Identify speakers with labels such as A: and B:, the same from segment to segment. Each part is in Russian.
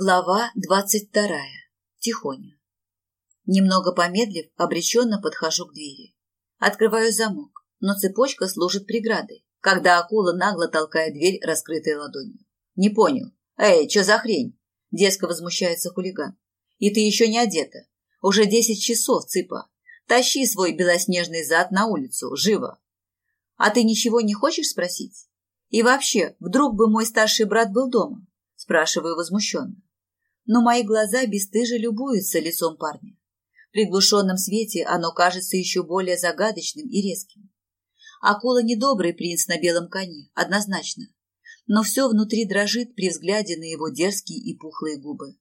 A: Глава двадцать вторая. Тихоня. Немного помедлив, обреченно подхожу к двери. Открываю замок, но цепочка служит преградой, когда акула нагло толкает дверь, раскрытой ладонью. Не понял. Эй, что за хрень? Деско возмущается хулиган. И ты еще не одета. Уже десять часов, цыпа. Тащи свой белоснежный зад на улицу, живо. А ты ничего не хочешь спросить? И вообще, вдруг бы мой старший брат был дома? Спрашиваю возмущенно. Но мои глаза бесстыже любуются лицом парня. В приглушенном свете оно кажется еще более загадочным и резким. Акула недобрый принц на белом коне, однозначно. Но все внутри дрожит при взгляде на его дерзкие и пухлые губы.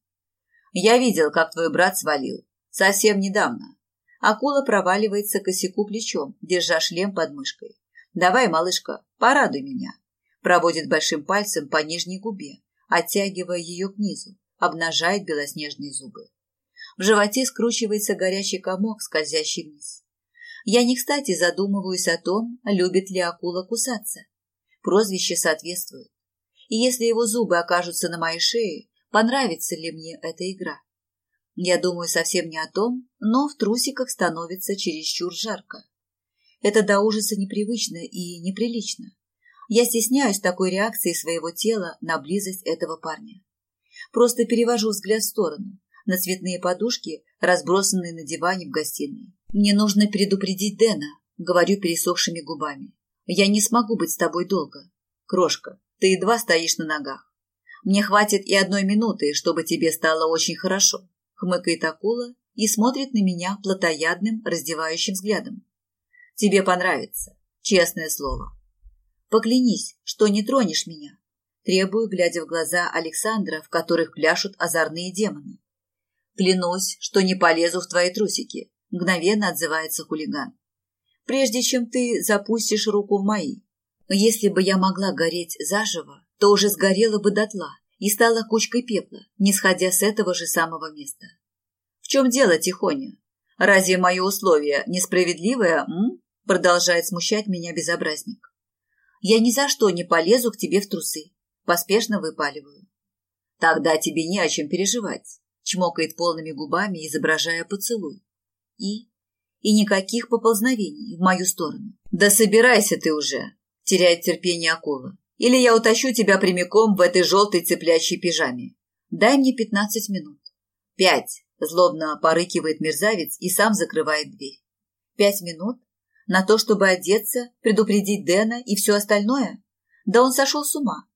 A: Я видел, как твой брат свалил. Совсем недавно. Акула проваливается косяку плечом, держа шлем под мышкой. Давай, малышка, порадуй меня. Проводит большим пальцем по нижней губе, оттягивая ее к низу, обнажает белоснежные зубы. В животе скручивается горячий комок, скользящий вниз. Я не кстати задумываюсь о том, любит ли акула кусаться. Прозвище соответствует. И если его зубы окажутся на моей шее, понравится ли мне эта игра? Я думаю совсем не о том, но в трусиках становится чересчур жарко. Это до ужаса непривычно и неприлично. Я стесняюсь такой реакции своего тела на близость этого парня. Просто перевожу взгляд в сторону, на цветные подушки, разбросанные на диване в гостиной. Мне нужно предупредить Дэна, говорю пересохшими губами. Я не смогу быть с тобой долго. Крошка, ты едва стоишь на ногах. Мне хватит и одной минуты, чтобы тебе стало очень хорошо. Хмыкает акула и смотрит на меня плотоядным, раздевающим взглядом. Тебе понравится, честное слово. Поклянись, что не тронешь меня. Требую, глядя в глаза Александра, в которых пляшут озорные демоны. Клянусь, что не полезу в твои трусики, мгновенно отзывается хулиган. Прежде чем ты запустишь руку в мои. Если бы я могла гореть заживо, то уже сгорела бы дотла и стала кучкой пепла, не сходя с этого же самого места. В чем дело, Тихоня? Разве мое условие несправедливое, м? Продолжает смущать меня безобразник. Я ни за что не полезу к тебе в трусы. Поспешно выпаливаю. Тогда тебе не о чем переживать. Чмокает полными губами, изображая поцелуй. И? И никаких поползновений в мою сторону. Да собирайся ты уже, теряет терпение акула. Или я утащу тебя прямиком в этой желтой цеплячей пижаме. Дай мне пятнадцать минут. Пять. Злобно порыкивает мерзавец и сам закрывает дверь. Пять минут? На то, чтобы одеться, предупредить Дэна и все остальное? Да он сошел с ума.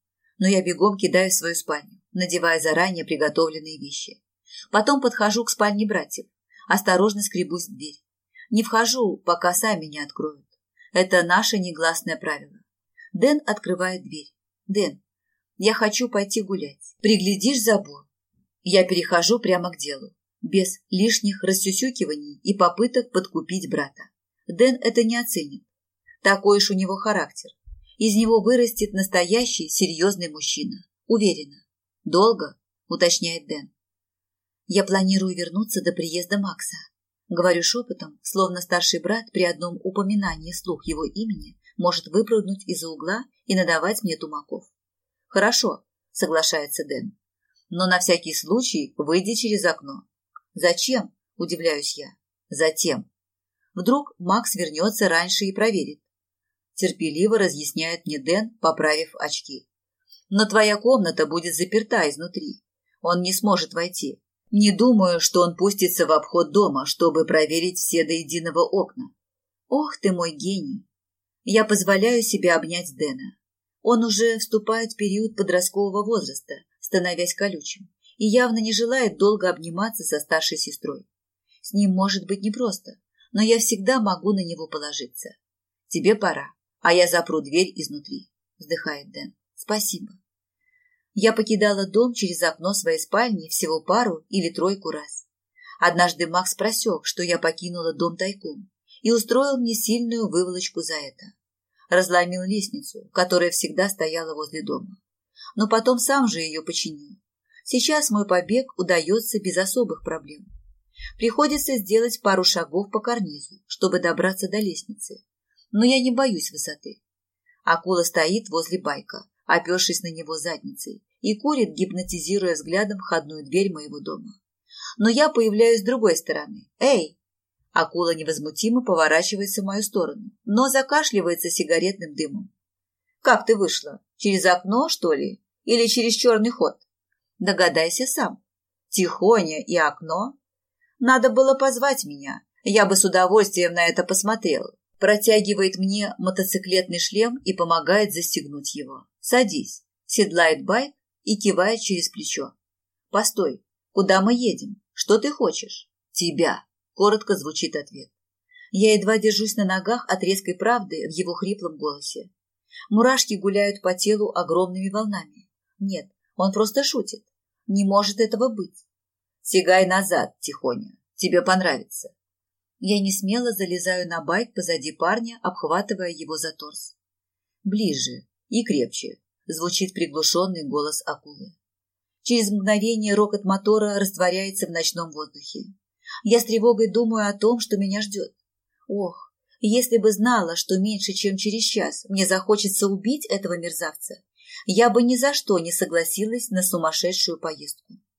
A: Но я бегом кидаю в свою спальню, надевая заранее приготовленные вещи. Потом подхожу к спальне братьев. Осторожно скребусь в дверь. Не вхожу, пока сами не откроют. Это наше негласное правило. Дэн открывает дверь. Дэн, я хочу пойти гулять. Приглядишь забор. Я перехожу прямо к делу, без лишних рассюсюкиваний и попыток подкупить брата. Дэн это не оценит. Такой уж у него характер. Из него вырастет настоящий серьезный мужчина. Уверена. Долго, уточняет Дэн. Я планирую вернуться до приезда Макса. Говорю шепотом, словно старший брат при одном упоминании слух его имени может выпрыгнуть из-за угла и надавать мне тумаков. Хорошо, соглашается Дэн. Но на всякий случай выйди через окно. Зачем? Удивляюсь я. Затем, Вдруг Макс вернется раньше и проверит. Терпеливо разъясняет мне Дэн, поправив очки. Но твоя комната будет заперта изнутри. Он не сможет войти. Не думаю, что он пустится в обход дома, чтобы проверить все до единого окна. Ох ты мой гений! Я позволяю себе обнять Дэна. Он уже вступает в период подросткового возраста, становясь колючим, и явно не желает долго обниматься со старшей сестрой. С ним может быть непросто, но я всегда могу на него положиться. Тебе пора, а я запру дверь изнутри, вздыхает Дэн. Спасибо. Я покидала дом через окно своей спальни всего пару или тройку раз. Однажды Макс просек, что я покинула дом тайком, и устроил мне сильную выволочку за это. Разломил лестницу, которая всегда стояла возле дома. Но потом сам же ее починил. Сейчас мой побег удается без особых проблем. Приходится сделать пару шагов по карнизу, чтобы добраться до лестницы. Но я не боюсь высоты. Акула стоит возле байка, опершись на него задницей, и курит, гипнотизируя взглядом входную дверь моего дома. Но я появляюсь с другой стороны. «Эй!» Акула невозмутимо поворачивается в мою сторону, но закашливается сигаретным дымом. «Как ты вышла? Через окно, что ли? Или через черный ход?» «Догадайся сам. Тихоня и окно. Надо было позвать меня. Я бы с удовольствием на это посмотрел. Протягивает мне мотоциклетный шлем и помогает застегнуть его. Садись. Седлает байк и кивает через плечо. Постой. Куда мы едем? Что ты хочешь? Тебя. Коротко звучит ответ. Я едва держусь на ногах от резкой правды в его хриплом голосе. Мурашки гуляют по телу огромными волнами. Нет, он просто шутит. Не может этого быть. Сигай назад, Тихоня. Тебе понравится. Я не смело залезаю на байк позади парня, обхватывая его за торс. Ближе и крепче звучит приглушенный голос акулы. Через мгновение рокот мотора растворяется в ночном воздухе. Я с тревогой думаю о том, что меня ждет. Ох, если бы знала, что меньше, чем через час мне захочется убить этого мерзавца, я бы ни за что не согласилась на сумасшедшую поездку.